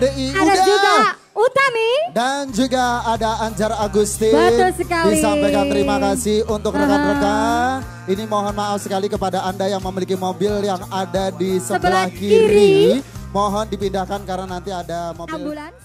DI Ada juga Utami. Dan juga ada Anjar Agustin. Betul sekali. Disampaikan terima kasih untuk rekan-rekan. Ini mohon maaf sekali kepada Anda yang memiliki mobil yang ada di sebelah, Sebelah kiri. kiri. Mohon dipindahkan karena nanti ada mobil Ambulans.